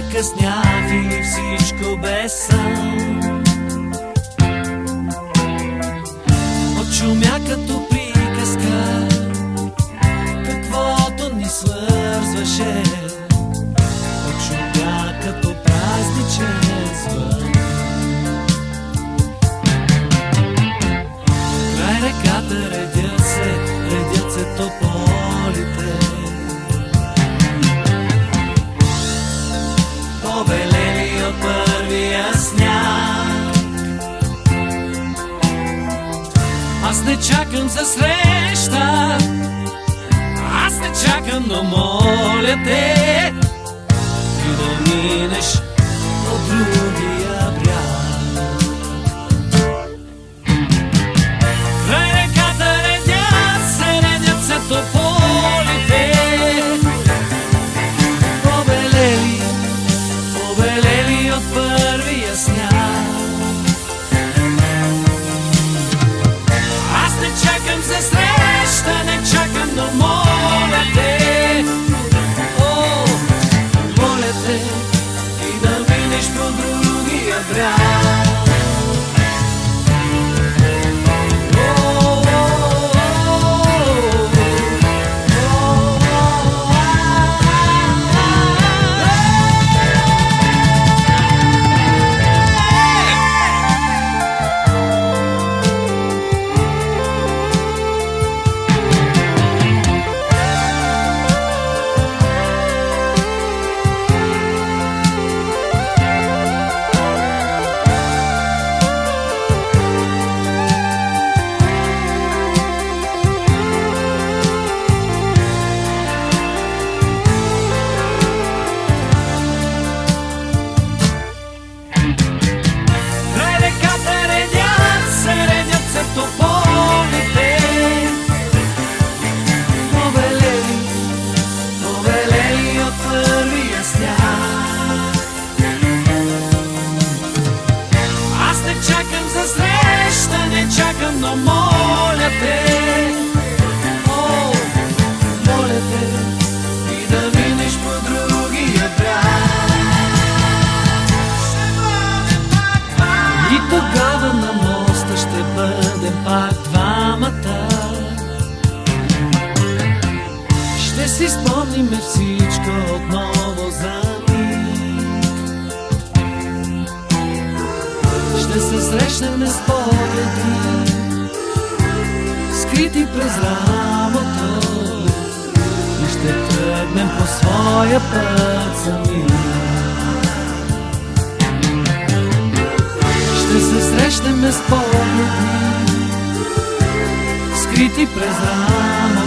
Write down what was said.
закъснях или всичко без сън. Очумя като приказка, каквото ни свързваше. Първия сняг. Аз не чакам за среща, аз не чакам, но моля те, ти да минеш от другия но моля и да минеш по другия бряг. И тогава на моста ще бъдем пак двамата. Ще си спомниме всичко отново за. Ще се срещнем с скрити през рамото. И ще тръгнем по своя път сами. Ще се срещнем с погледи, скрити през рамото